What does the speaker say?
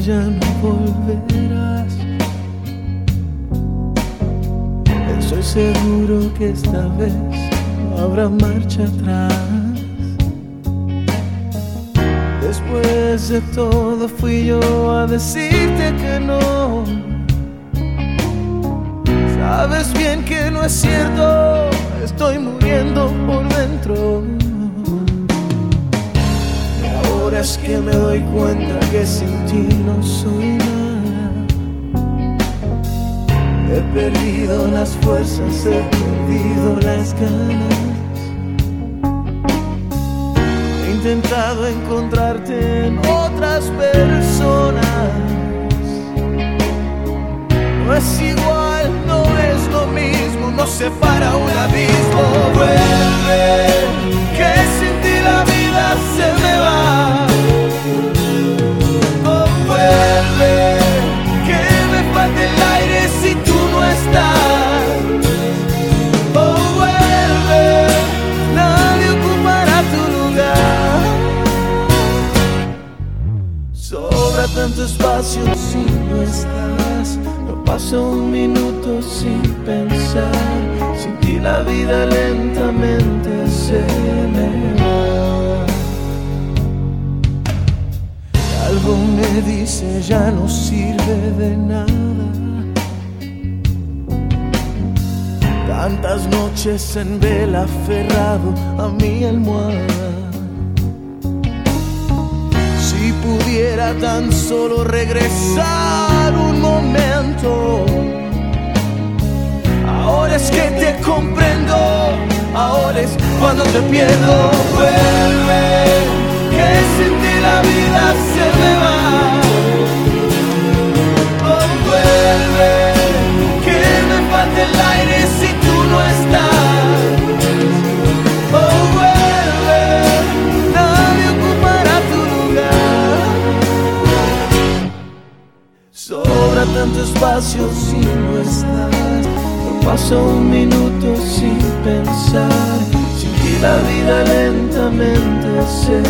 ya no volverás. Estoy seguro que esta vez no habrá marcha atrás. De todo fui yo a decirte que no. Sabes bien que no es cierto, estoy muriendo por dentro. Y ahora es que me doy cuenta que sin ti no soy nada. He perdido las fuerzas, he perdido las ganas. Intentado encontrarte en otras personas. No es igual, no es lo mismo, nos separa un abismo. Si no estás. No paso un minuto sin pensar. Sin ti la vida lentamente se me va. Algo me dice ya no sirve de nada. Tantas noches en vela aferrado a mi almohada. Pudiera tan solo regresar un momento. Ahora es que te comprendo, ahora es cuando te pierdo. Sobra tanto espacio si no estás. No paso un minuto sin pensar. Sin ti la vida lentamente se